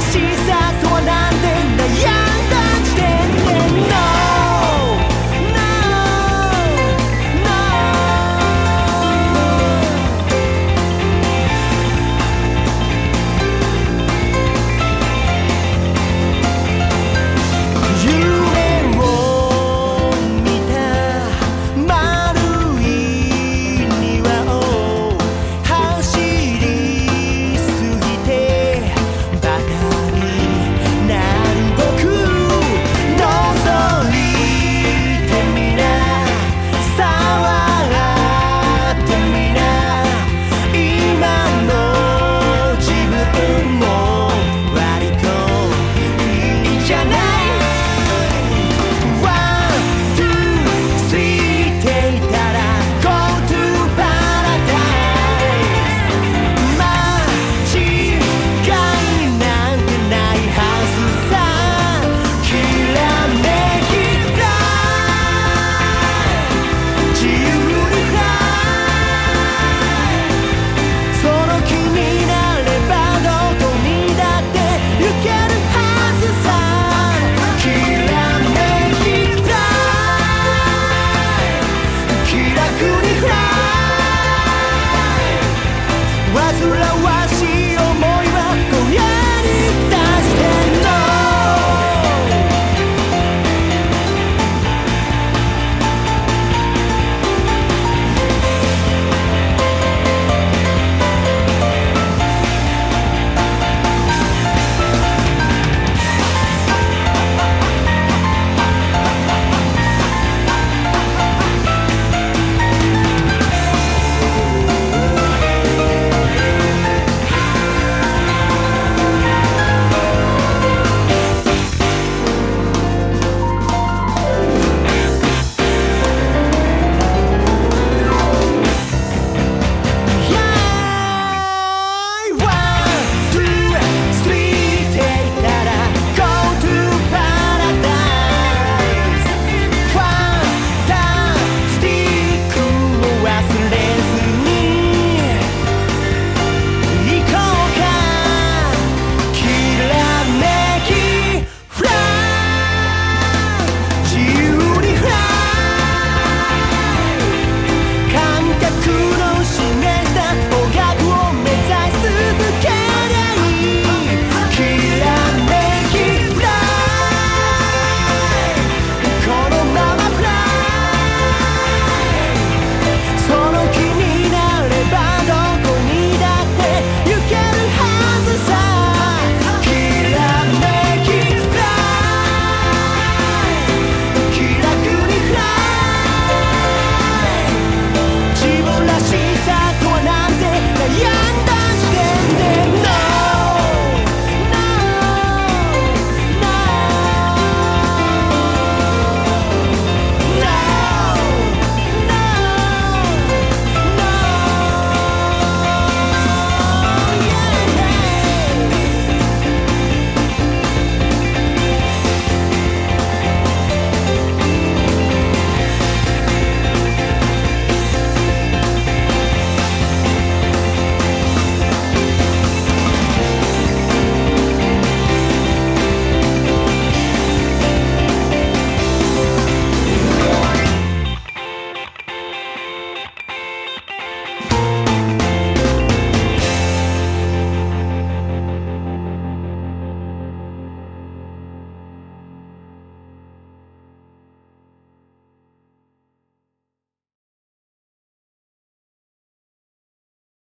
she's